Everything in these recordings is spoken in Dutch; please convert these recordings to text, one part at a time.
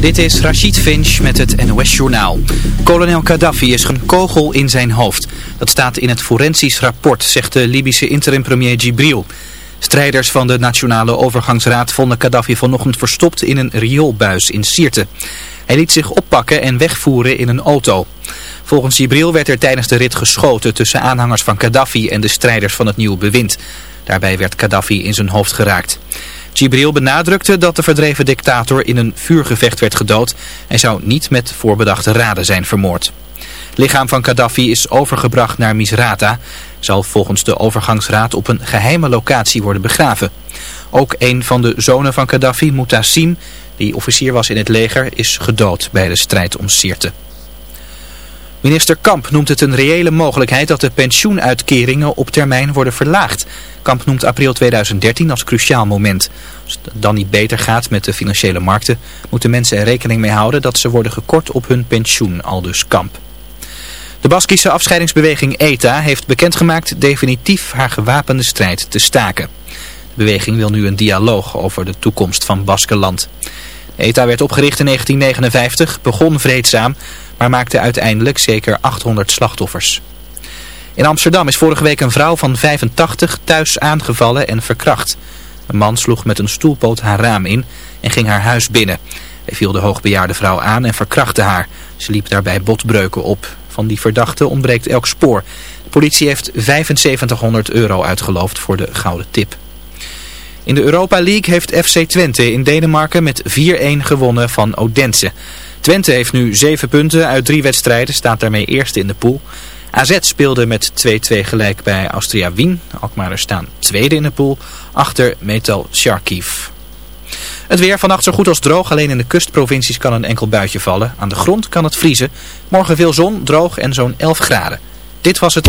Dit is Rachid Finch met het NOS Journaal. Kolonel Gaddafi is een kogel in zijn hoofd. Dat staat in het forensisch rapport, zegt de Libische interim-premier Gibril. Strijders van de Nationale Overgangsraad vonden Gaddafi vanochtend verstopt in een rioolbuis in Sirte. Hij liet zich oppakken en wegvoeren in een auto. Volgens Gibril werd er tijdens de rit geschoten tussen aanhangers van Gaddafi en de strijders van het nieuwe bewind. Daarbij werd Gaddafi in zijn hoofd geraakt. Gibril benadrukte dat de verdreven dictator in een vuurgevecht werd gedood. Hij zou niet met voorbedachte raden zijn vermoord. Lichaam van Gaddafi is overgebracht naar Misrata. Zal volgens de overgangsraad op een geheime locatie worden begraven. Ook een van de zonen van Gaddafi, Mutassim, die officier was in het leger, is gedood bij de strijd om Sirte. Minister Kamp noemt het een reële mogelijkheid dat de pensioenuitkeringen op termijn worden verlaagd. Kamp noemt april 2013 als cruciaal moment. Als het dan niet beter gaat met de financiële markten, moeten mensen er rekening mee houden dat ze worden gekort op hun pensioen, aldus Kamp. De Baskische afscheidingsbeweging ETA heeft bekendgemaakt definitief haar gewapende strijd te staken. De beweging wil nu een dialoog over de toekomst van Baskenland. ETA werd opgericht in 1959, begon vreedzaam, maar maakte uiteindelijk zeker 800 slachtoffers. In Amsterdam is vorige week een vrouw van 85 thuis aangevallen en verkracht. Een man sloeg met een stoelpoot haar raam in en ging haar huis binnen. Hij viel de hoogbejaarde vrouw aan en verkrachtte haar. Ze liep daarbij botbreuken op. Van die verdachte ontbreekt elk spoor. De politie heeft 7500 euro uitgeloofd voor de gouden tip. In de Europa League heeft FC Twente in Denemarken met 4-1 gewonnen van Odense. Twente heeft nu 7 punten uit drie wedstrijden, staat daarmee eerste in de pool. AZ speelde met 2-2 gelijk bij Austria Wien. Alkmaar staan tweede in de pool, achter Metal Sharkiv. Het weer vannacht zo goed als droog, alleen in de kustprovincies kan een enkel buitje vallen. Aan de grond kan het vriezen. Morgen veel zon, droog en zo'n 11 graden. Dit was het...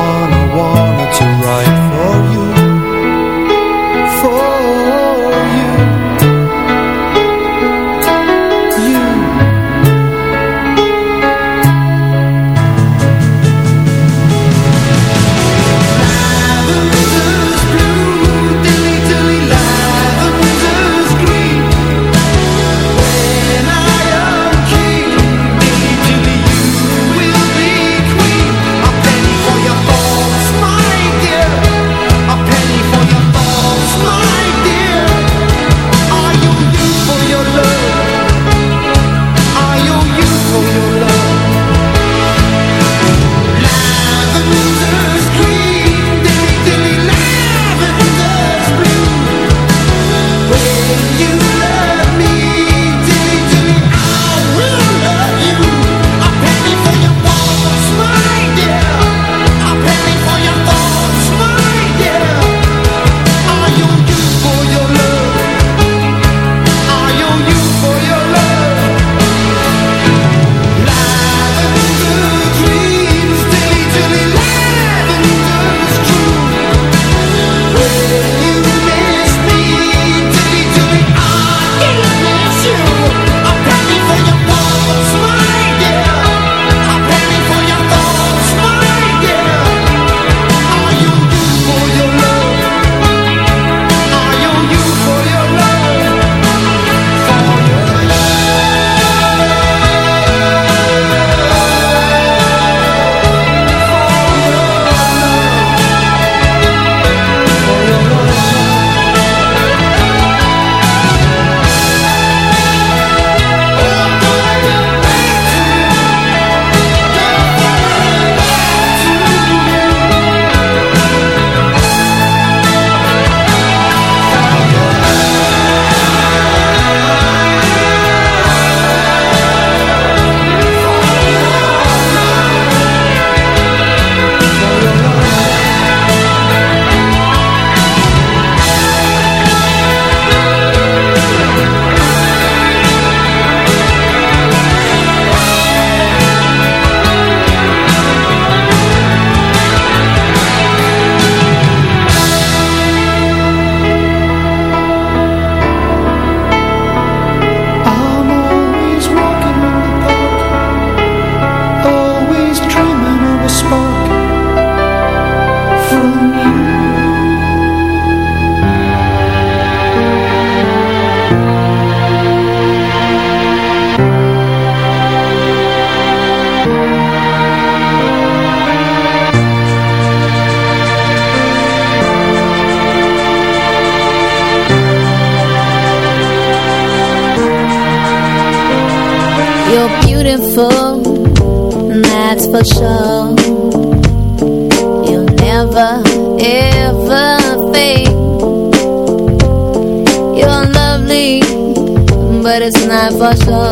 What's up.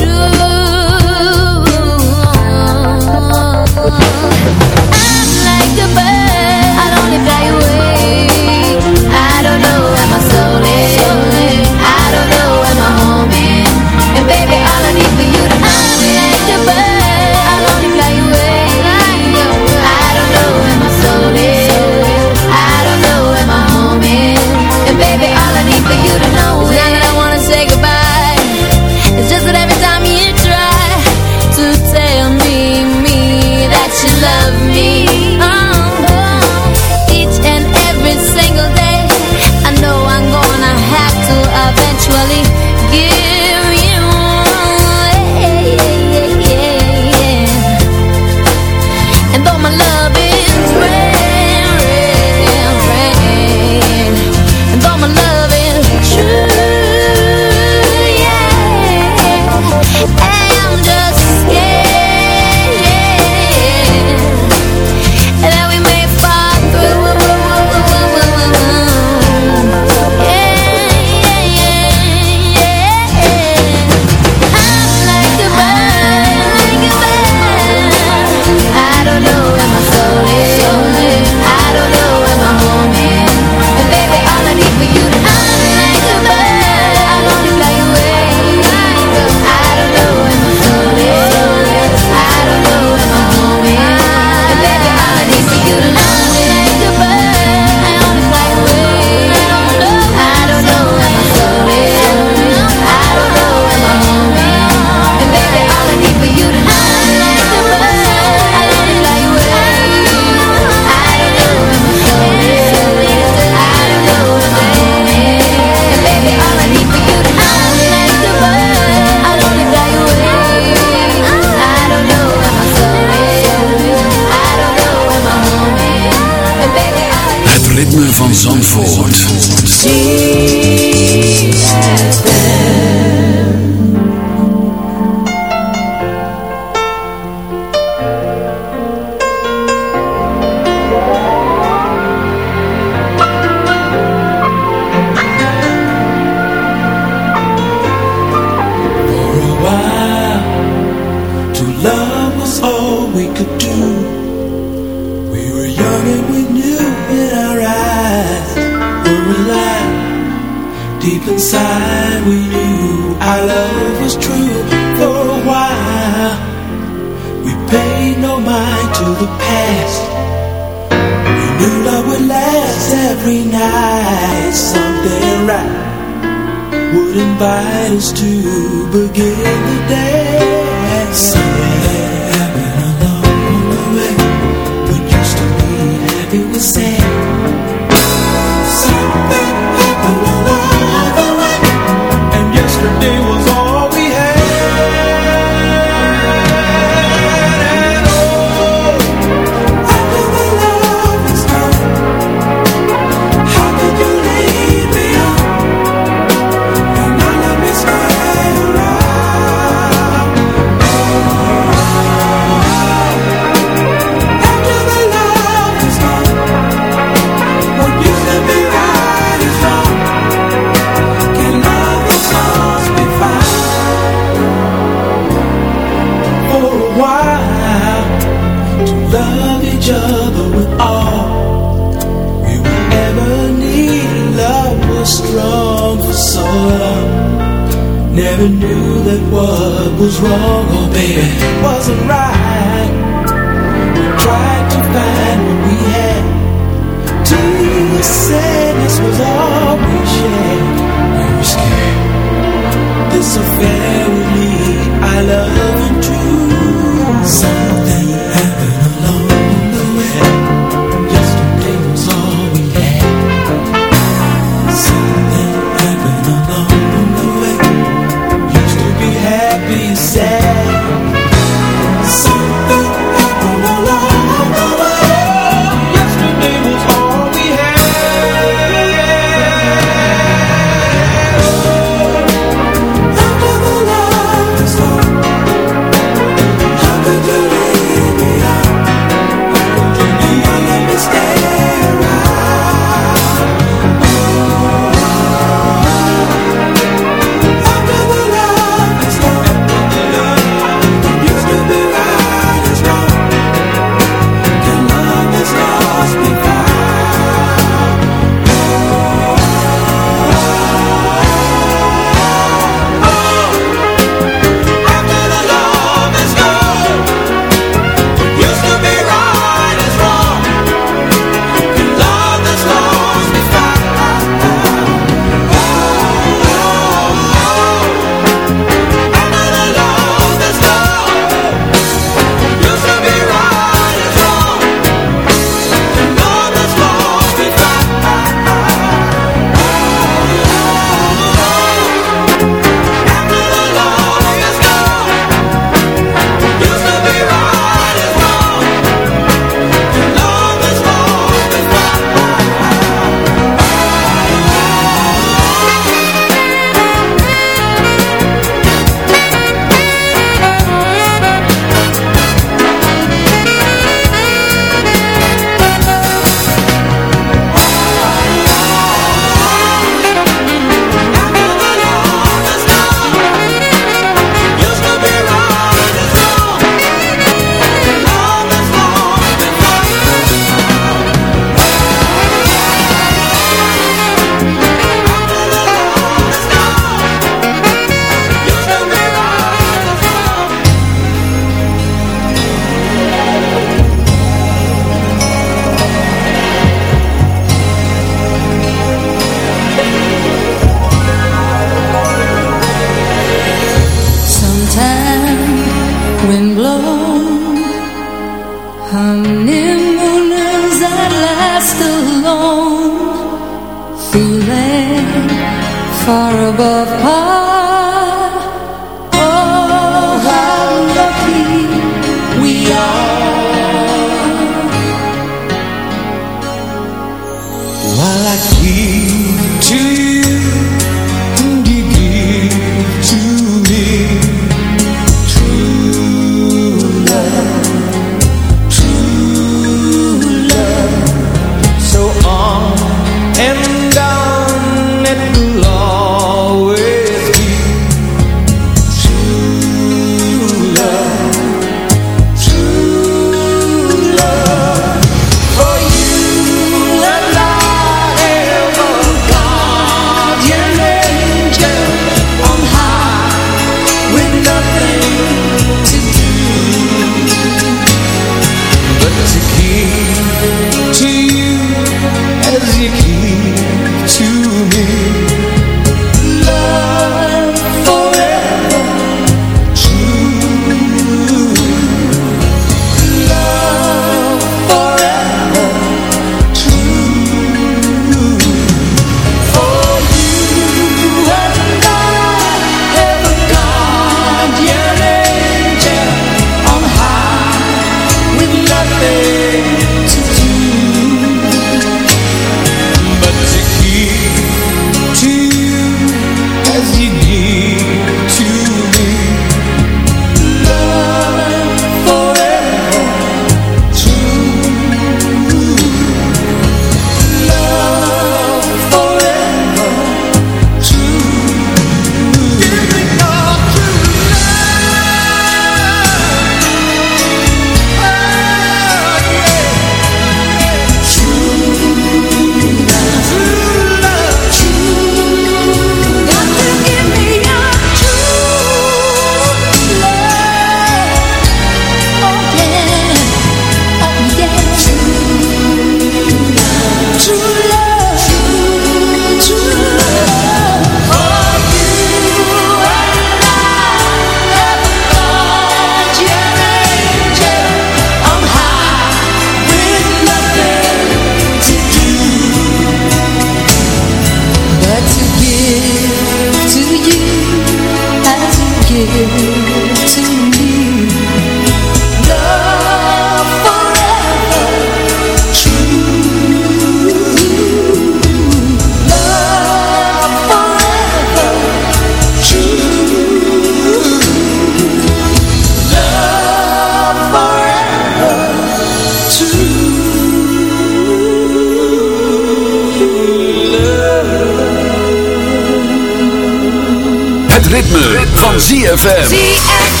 ZFM. ZFM.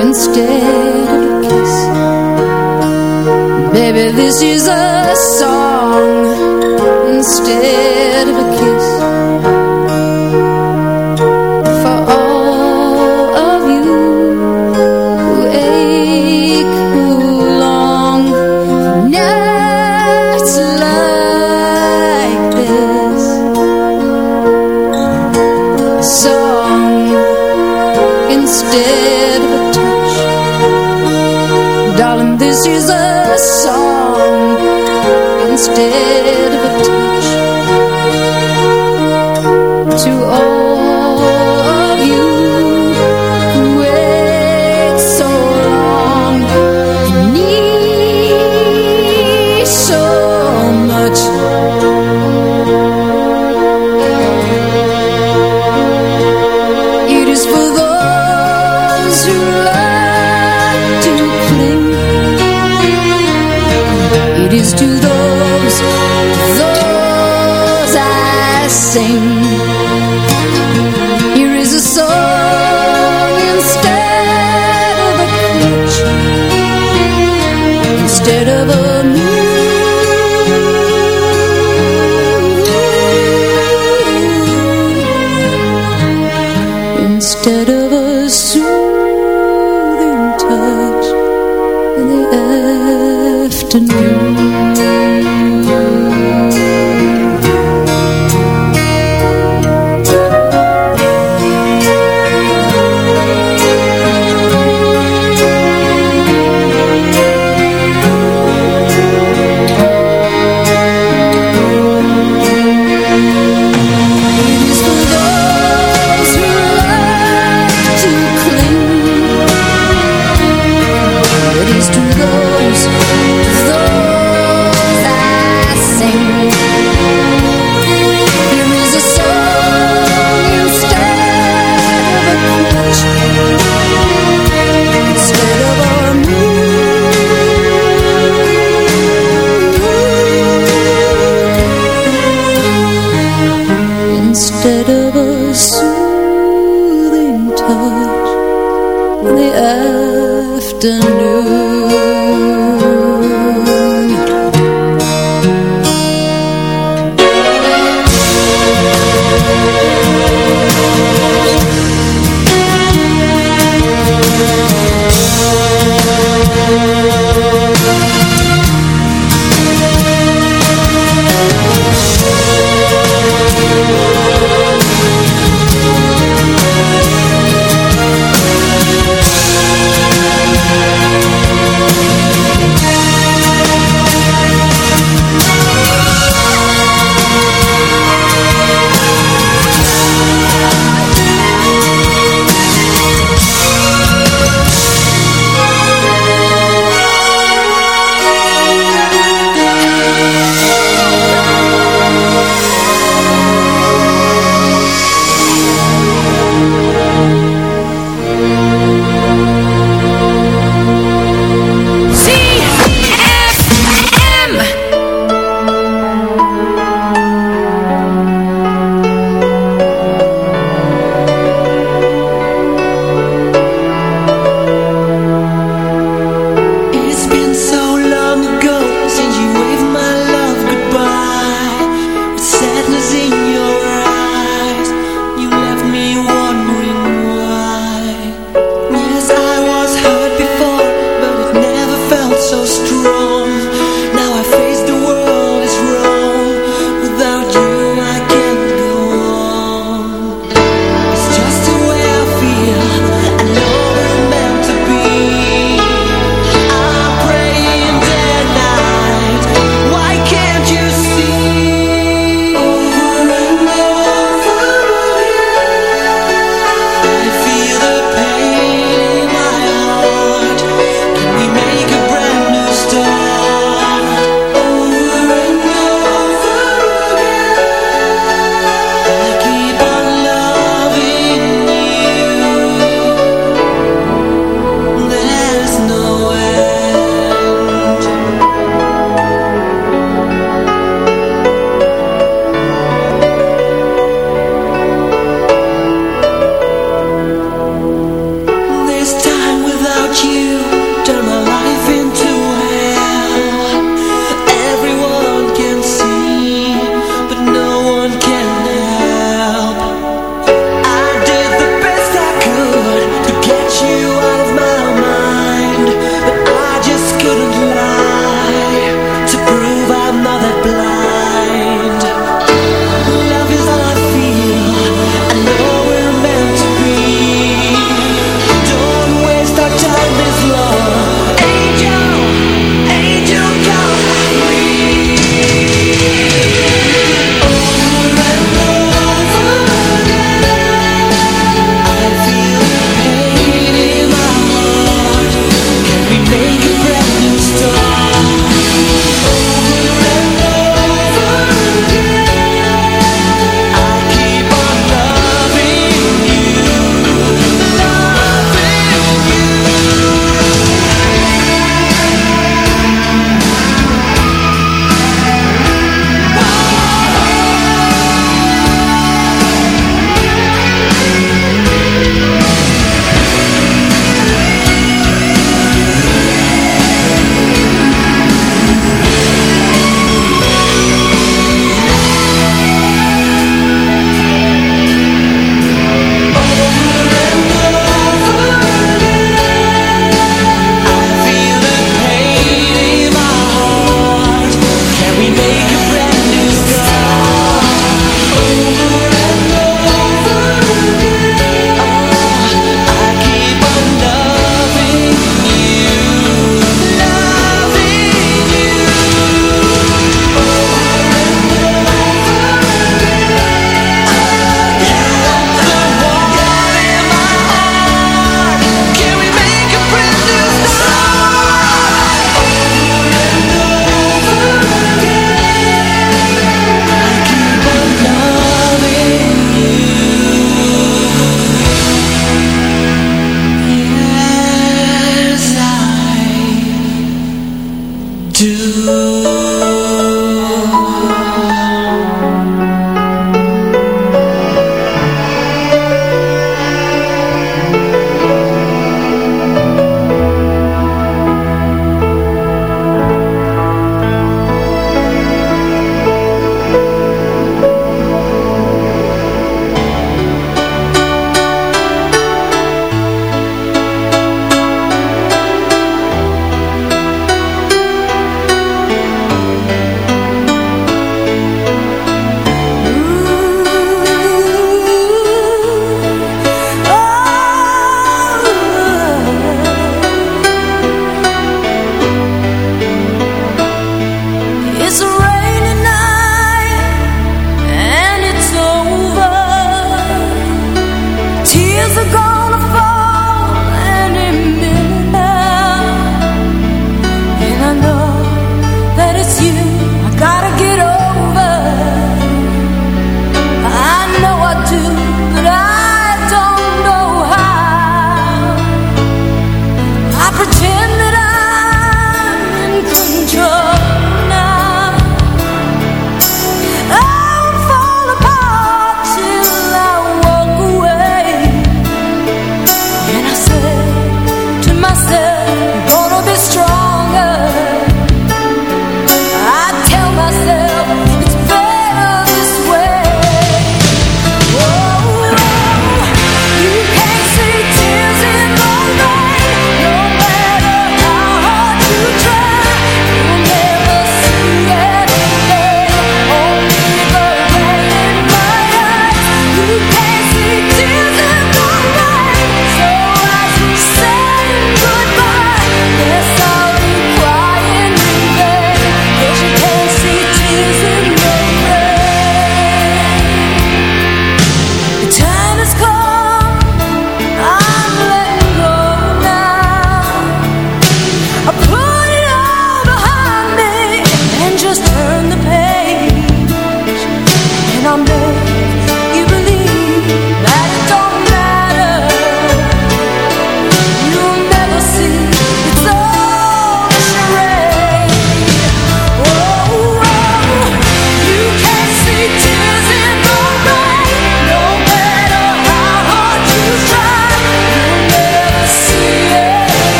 instead of a kiss. Baby, this is a song instead of a kiss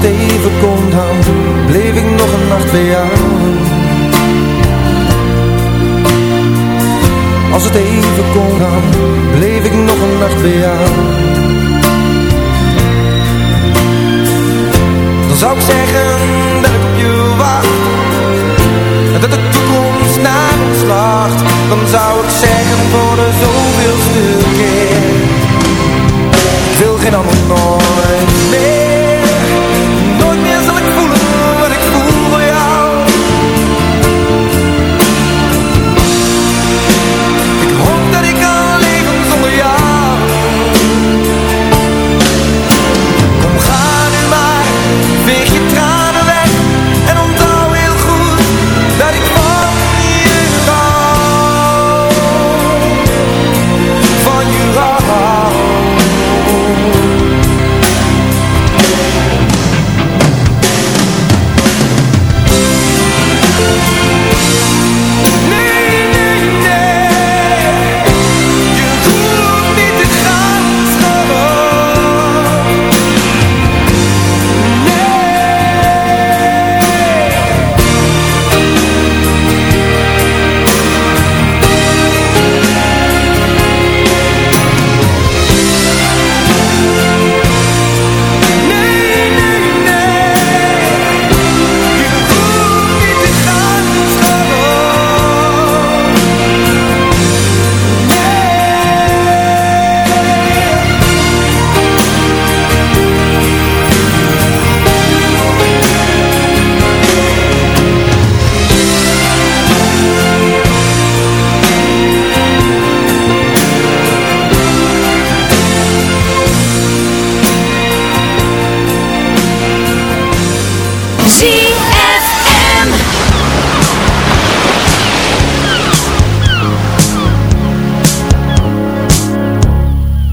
het even kon, dan bleef ik nog een nacht bij jou Als het even kon, dan bleef ik nog een nacht bij jou. Dan zou ik zeggen dat ik op je wacht. En dat de toekomst naar ons lacht. Dan zou ik zeggen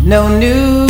No news.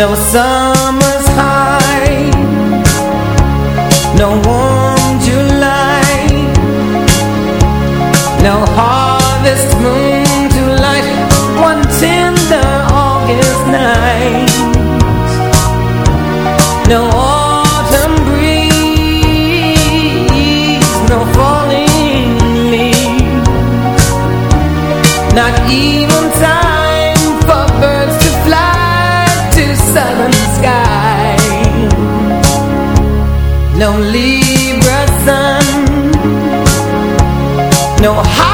No summer's high. No warm July. No harvest moon to light. One tender August night. No no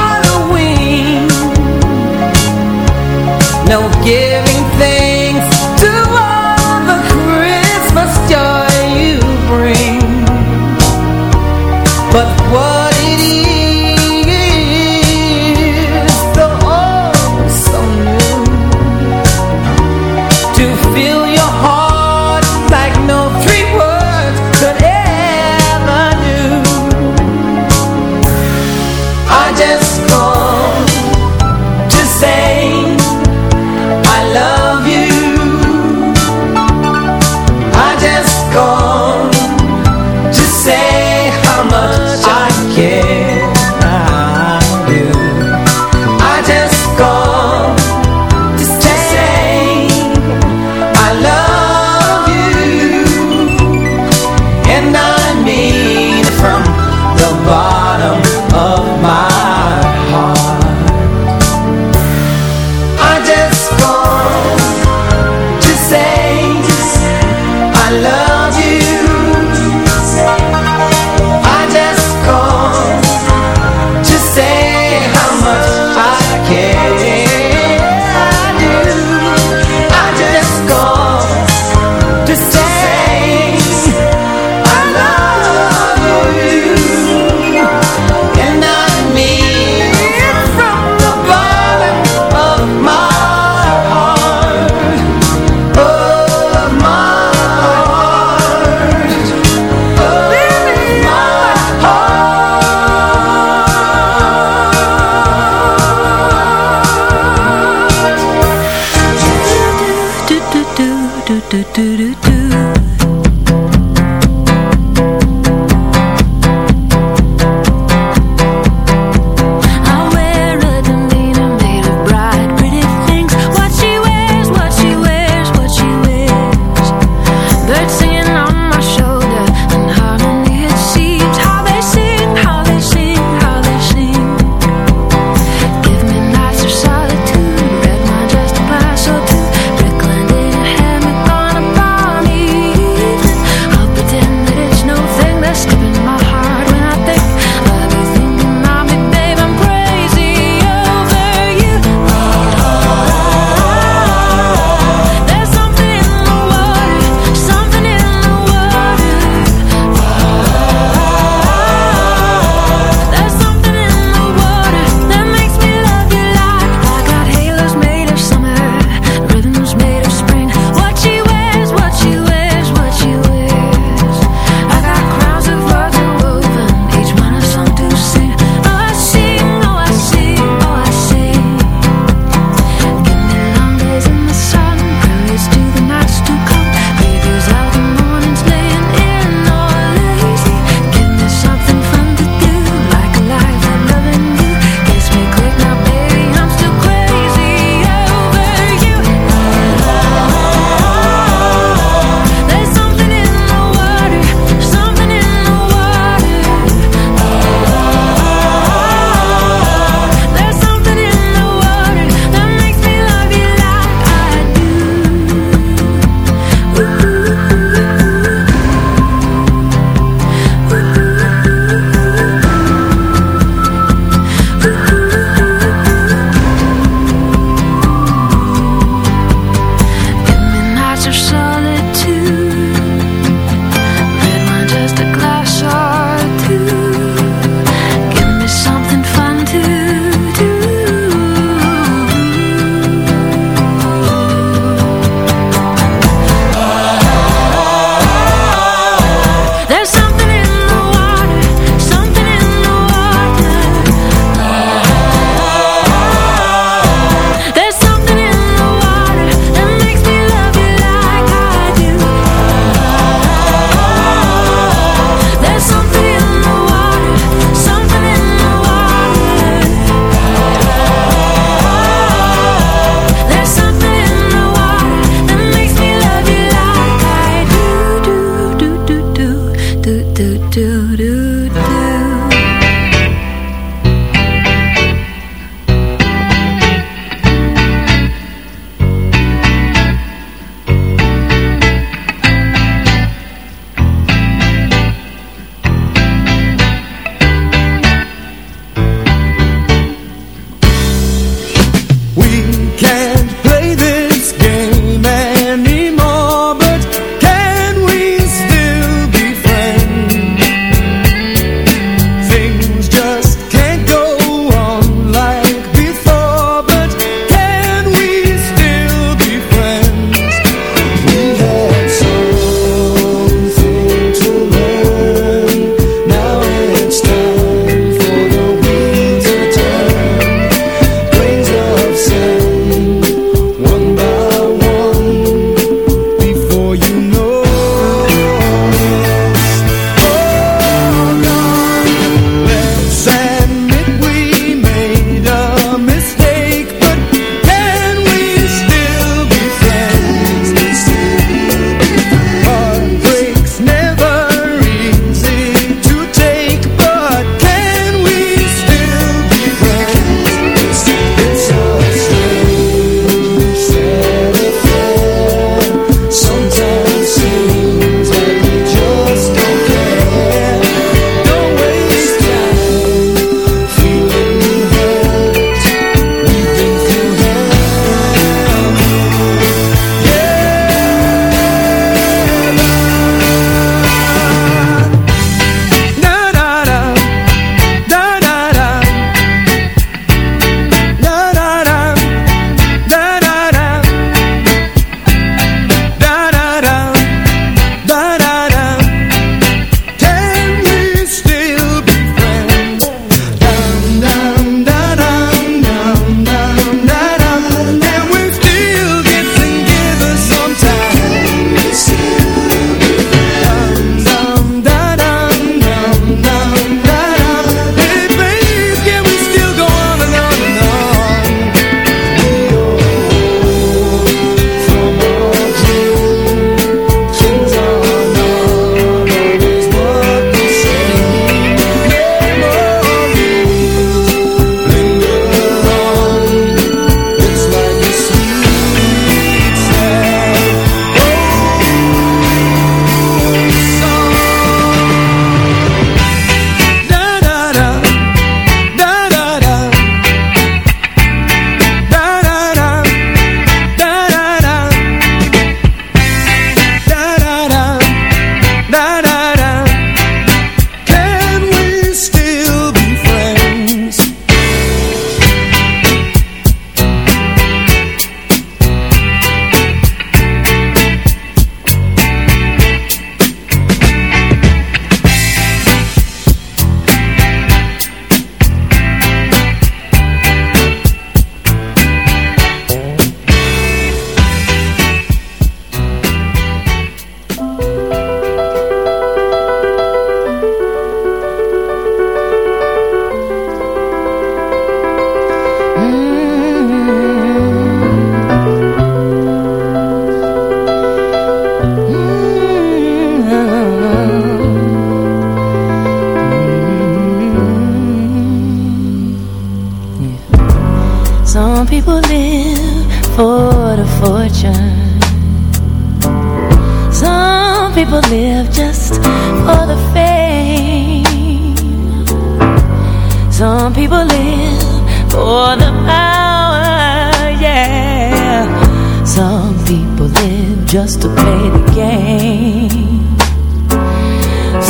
just to play the game.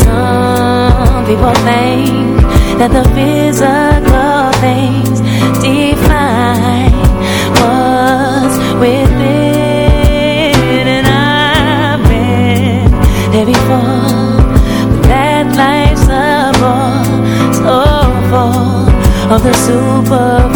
Some people think that the physical things define what's within, and I've been there before. But that life's a ball so full of the super.